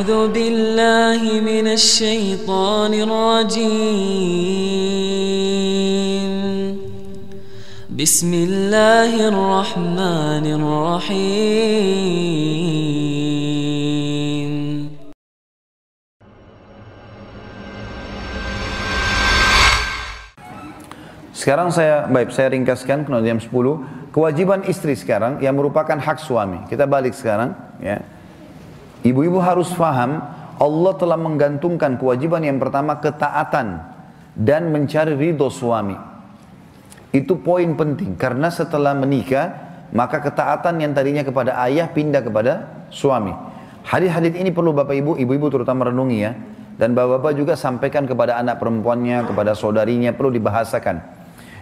أعوذ بالله من الشيطان الرجيم بسم الله الرحمن الرحيم Sekarang saya baik saya ringkaskan kena jam 10 kewajiban istri sekarang yang merupakan hak suami. Kita balik sekarang ya. Ibu-ibu harus faham Allah telah menggantungkan kewajiban yang pertama ketaatan dan mencari ridho suami. Itu poin penting karena setelah menikah maka ketaatan yang tadinya kepada ayah pindah kepada suami. Hadis-hadis ini perlu Bapak Ibu, ibu-ibu terutama renungi ya. Dan bapak-bapak juga sampaikan kepada anak perempuannya, kepada saudarinya, perlu dibahasakan.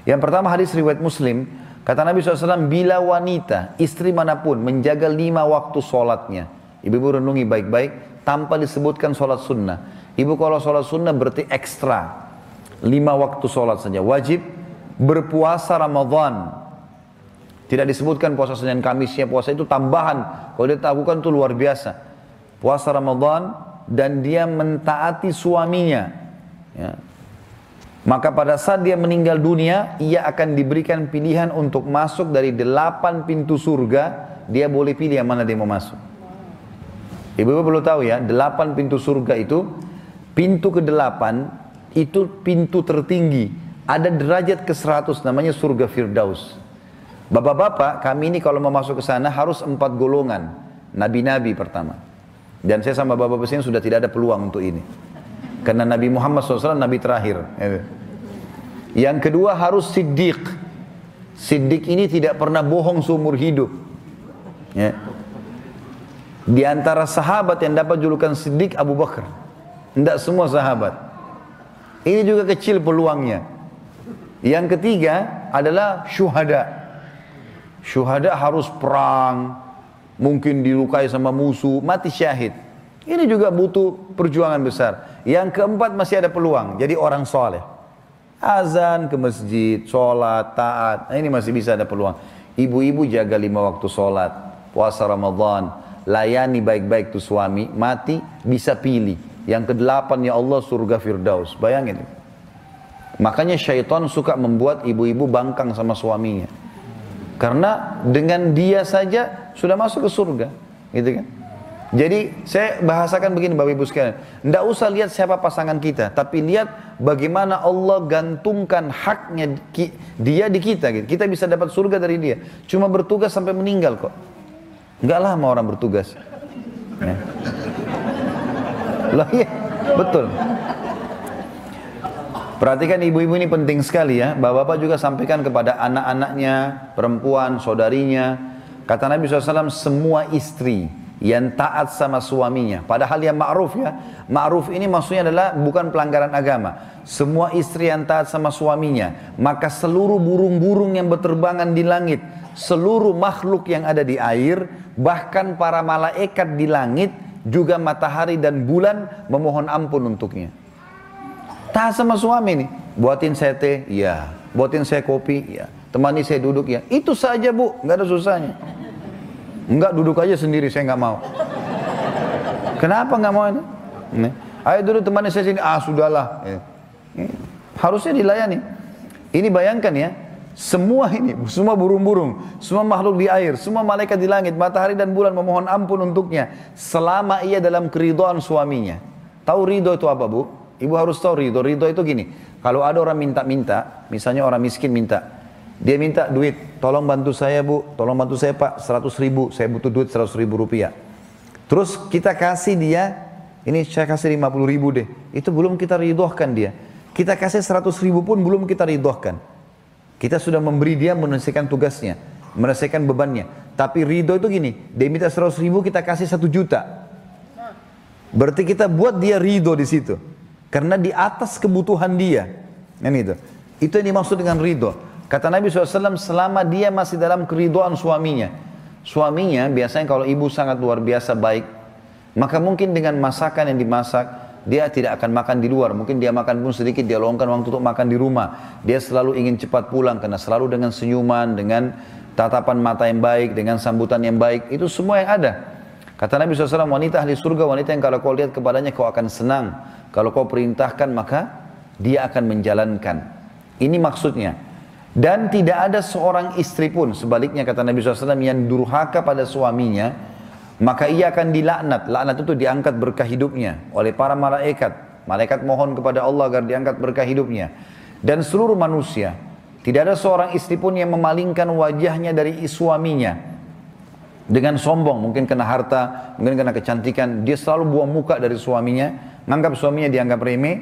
Yang pertama hadis riwayat Muslim, kata Nabi SAW, bila wanita, istri mana pun menjaga lima waktu sholatnya. Ibu-ibu renungi baik-baik, tanpa disebutkan sholat sunnah. Ibu kalau sholat sunnah berarti ekstra. Lima waktu sholat saja. Wajib berpuasa Ramadan. Tidak disebutkan puasa Senin Kamisnya, puasa itu tambahan. Kalau dia lakukan itu luar biasa. Puasa Ramadan dan dia mentaati suaminya. Ya. Maka pada saat dia meninggal dunia, ia akan diberikan pilihan untuk masuk dari delapan pintu surga. Dia boleh pilih yang mana dia mau masuk. Ibu-ibu perlu tahu ya, delapan pintu surga itu, pintu ke delapan itu pintu tertinggi. Ada derajat ke seratus namanya surga Firdaus. Bapak-bapak, kami ini kalau mau masuk ke sana harus empat golongan. Nabi-nabi pertama. Dan saya sama bapak-bapak sini sudah tidak ada peluang untuk ini. Karena Nabi Muhammad SAW Nabi terakhir. Yang kedua harus siddiq. Siddiq ini tidak pernah bohong seumur hidup. Ya. Di antara sahabat yang dapat julukan siddiq Abu Bakar. Tidak semua sahabat. Ini juga kecil peluangnya. Yang ketiga adalah syuhada. Syuhada harus perang, mungkin dilukai sama musuh, mati syahid. Ini juga butuh perjuangan besar. Yang keempat masih ada peluang, jadi orang soleh. Azan ke masjid, sholat, taat, nah ini masih bisa ada peluang. Ibu-ibu jaga lima waktu sholat, puasa Ramadan, layani baik-baik tuh suami, mati bisa pilih. Yang kedelapan ya Allah surga Firdaus, bayangin. Makanya syaitan suka membuat ibu-ibu bangkang sama suaminya. Karena dengan dia saja sudah masuk ke surga, gitu kan? Jadi saya bahasakan begini Bapak Ibu sekalian. Tidak usah lihat siapa pasangan kita. Tapi lihat bagaimana Allah gantungkan haknya dia di kita. Gitu. Kita bisa dapat surga dari dia. Cuma bertugas sampai meninggal kok. Enggak lama orang bertugas. Ya. Loh iya, betul. Perhatikan ibu-ibu ini penting sekali ya. Bapak-bapak juga sampaikan kepada anak-anaknya, perempuan, saudarinya. Kata Nabi SAW, semua istri yang taat sama suaminya. Padahal yang ma'ruf ya. Ma'ruf ini maksudnya adalah bukan pelanggaran agama. Semua istri yang taat sama suaminya. Maka seluruh burung-burung yang berterbangan di langit. Seluruh makhluk yang ada di air. Bahkan para malaikat di langit. Juga matahari dan bulan memohon ampun untuknya. Taat sama suami nih. Buatin saya teh, ya. Buatin saya kopi, ya. Temani saya duduk, ya. Itu saja bu, nggak ada susahnya. Enggak duduk aja sendiri, saya nggak mau. Kenapa nggak mau ini? Nih. Ayo duduk teman saya sini. Ah sudahlah. Ya. Harusnya dilayani. Ini bayangkan ya, semua ini, semua burung-burung, semua makhluk di air, semua malaikat di langit, matahari dan bulan memohon ampun untuknya selama ia dalam keridhaan suaminya. Tahu ridho itu apa bu? Ibu harus tahu ridho. Ridho itu gini, kalau ada orang minta-minta, misalnya orang miskin minta, dia minta duit, tolong bantu saya bu, tolong bantu saya pak, 100 ribu, saya butuh duit 100 ribu rupiah. Terus kita kasih dia, ini saya kasih 50 ribu deh, itu belum kita ridhohkan dia. Kita kasih 100 ribu pun belum kita ridhohkan. Kita sudah memberi dia menyelesaikan tugasnya, menyelesaikan bebannya. Tapi ridho itu gini, dia minta 100 ribu kita kasih 1 juta. Berarti kita buat dia ridho di situ. Karena di atas kebutuhan dia. Kan itu. Itu yang dimaksud dengan ridho. Kata Nabi SAW selama dia masih dalam keriduan suaminya. Suaminya biasanya kalau ibu sangat luar biasa baik. Maka mungkin dengan masakan yang dimasak. Dia tidak akan makan di luar. Mungkin dia makan pun sedikit. Dia luangkan waktu untuk makan di rumah. Dia selalu ingin cepat pulang. Karena selalu dengan senyuman. Dengan tatapan mata yang baik. Dengan sambutan yang baik. Itu semua yang ada. Kata Nabi SAW, wanita ahli surga, wanita yang kalau kau lihat kepadanya kau akan senang. Kalau kau perintahkan maka dia akan menjalankan. Ini maksudnya. Dan tidak ada seorang istri pun, sebaliknya kata Nabi SAW, yang durhaka pada suaminya, maka ia akan dilaknat. Laknat itu diangkat berkah hidupnya oleh para malaikat. Malaikat mohon kepada Allah agar diangkat berkah hidupnya. Dan seluruh manusia. Tidak ada seorang istri pun yang memalingkan wajahnya dari suaminya dengan sombong, mungkin kena harta, mungkin kena kecantikan, dia selalu buang muka dari suaminya, menganggap suaminya dianggap remeh.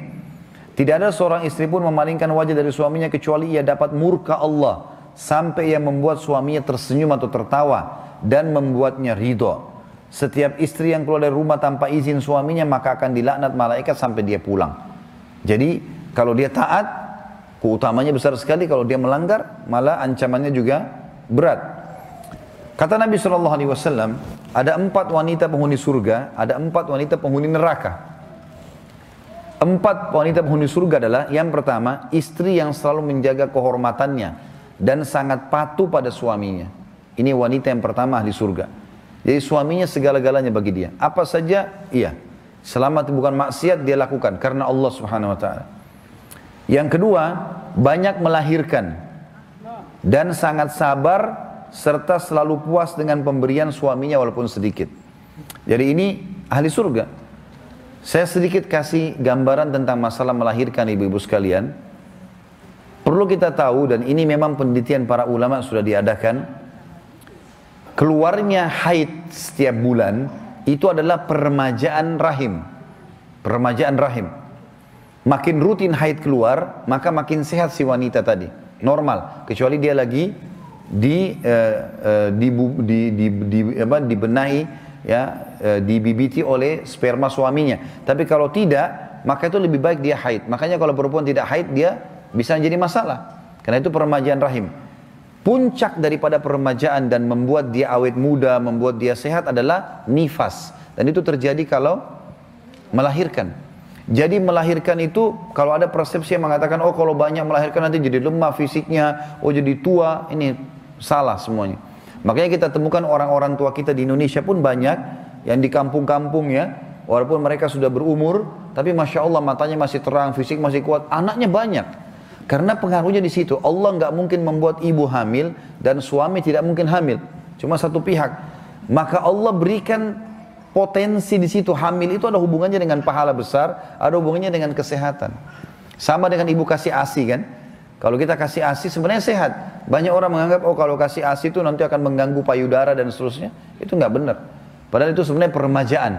Tidak ada seorang istri pun memalingkan wajah dari suaminya kecuali ia dapat murka Allah sampai ia membuat suaminya tersenyum atau tertawa dan membuatnya ridho. Setiap istri yang keluar dari rumah tanpa izin suaminya maka akan dilaknat malaikat sampai dia pulang. Jadi kalau dia taat, keutamanya besar sekali. Kalau dia melanggar, malah ancamannya juga berat. Kata Nabi Shallallahu Alaihi Wasallam, ada empat wanita penghuni surga, ada empat wanita penghuni neraka. Empat wanita penghuni surga adalah yang pertama, istri yang selalu menjaga kehormatannya dan sangat patuh pada suaminya. Ini wanita yang pertama ahli surga. Jadi suaminya segala-galanya bagi dia. Apa saja, iya. Selama itu bukan maksiat dia lakukan karena Allah Subhanahu wa taala. Yang kedua, banyak melahirkan dan sangat sabar serta selalu puas dengan pemberian suaminya walaupun sedikit. Jadi ini ahli surga. Saya sedikit kasih gambaran tentang masalah melahirkan ibu-ibu sekalian. Perlu kita tahu dan ini memang penelitian para ulama sudah diadakan. Keluarnya haid setiap bulan itu adalah permajaan rahim. Permajaan rahim. Makin rutin haid keluar, maka makin sehat si wanita tadi. Normal. Kecuali dia lagi di, uh, uh, di, di, di, apa, dibenahi ya uh, dibibiti oleh sperma suaminya. Tapi kalau tidak, maka itu lebih baik dia haid. Makanya kalau perempuan tidak haid dia bisa jadi masalah. Karena itu peremajaan rahim. Puncak daripada peremajaan dan membuat dia awet muda, membuat dia sehat adalah nifas. Dan itu terjadi kalau melahirkan. Jadi melahirkan itu kalau ada persepsi yang mengatakan oh kalau banyak melahirkan nanti jadi lemah fisiknya, oh jadi tua, ini Salah semuanya. Makanya kita temukan orang-orang tua kita di Indonesia pun banyak yang di kampung-kampung ya, walaupun mereka sudah berumur, tapi masya Allah matanya masih terang, fisik masih kuat, anaknya banyak. Karena pengaruhnya di situ. Allah nggak mungkin membuat ibu hamil dan suami tidak mungkin hamil. Cuma satu pihak. Maka Allah berikan potensi di situ. Hamil itu ada hubungannya dengan pahala besar, ada hubungannya dengan kesehatan. Sama dengan ibu kasih ASI kan. Kalau kita kasih ASI sebenarnya sehat. Banyak orang menganggap oh kalau kasih ASI itu nanti akan mengganggu payudara dan seterusnya. Itu nggak benar. Padahal itu sebenarnya peremajaan.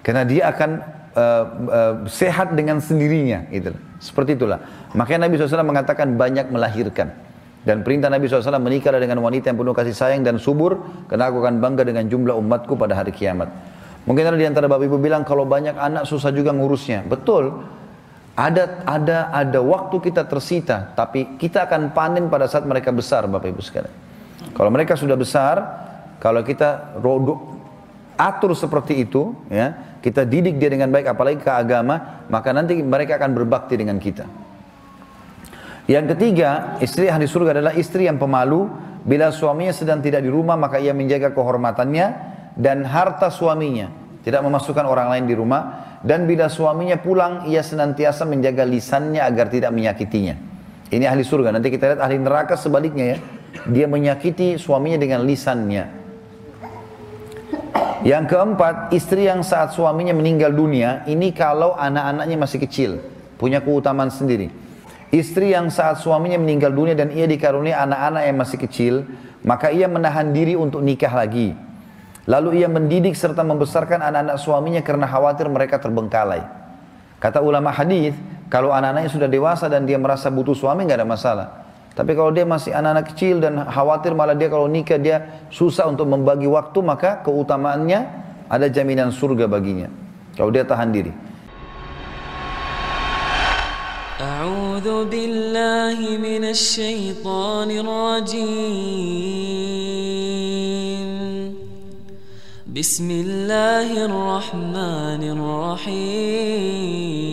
Karena dia akan uh, uh, sehat dengan sendirinya. Gitu. Seperti itulah. Makanya Nabi SAW mengatakan banyak melahirkan. Dan perintah Nabi SAW menikah dengan wanita yang penuh kasih sayang dan subur. Karena aku akan bangga dengan jumlah umatku pada hari kiamat. Mungkin ada di antara bapak ibu bilang kalau banyak anak susah juga ngurusnya. Betul. Ada ada ada waktu kita tersita, tapi kita akan panen pada saat mereka besar, Bapak Ibu sekalian. Kalau mereka sudah besar, kalau kita rodok atur seperti itu, ya, kita didik dia dengan baik, apalagi ke agama, maka nanti mereka akan berbakti dengan kita. Yang ketiga, istri ahli surga adalah istri yang pemalu. Bila suaminya sedang tidak di rumah, maka ia menjaga kehormatannya dan harta suaminya. Tidak memasukkan orang lain di rumah dan bila suaminya pulang, ia senantiasa menjaga lisannya agar tidak menyakitinya. Ini ahli surga. Nanti kita lihat ahli neraka sebaliknya ya. Dia menyakiti suaminya dengan lisannya. Yang keempat, istri yang saat suaminya meninggal dunia, ini kalau anak-anaknya masih kecil, punya keutamaan sendiri. Istri yang saat suaminya meninggal dunia dan ia dikaruniai anak-anak yang masih kecil, maka ia menahan diri untuk nikah lagi. Lalu ia mendidik serta membesarkan anak-anak suaminya karena khawatir mereka terbengkalai. Kata ulama hadis, kalau anak-anaknya sudah dewasa dan dia merasa butuh suami nggak ada masalah. Tapi kalau dia masih anak-anak kecil dan khawatir malah dia kalau nikah dia susah untuk membagi waktu maka keutamaannya ada jaminan surga baginya. Kalau dia tahan diri. أعوذ بالله من الشيطان الرجيم بسم الله الرحمن الرحيم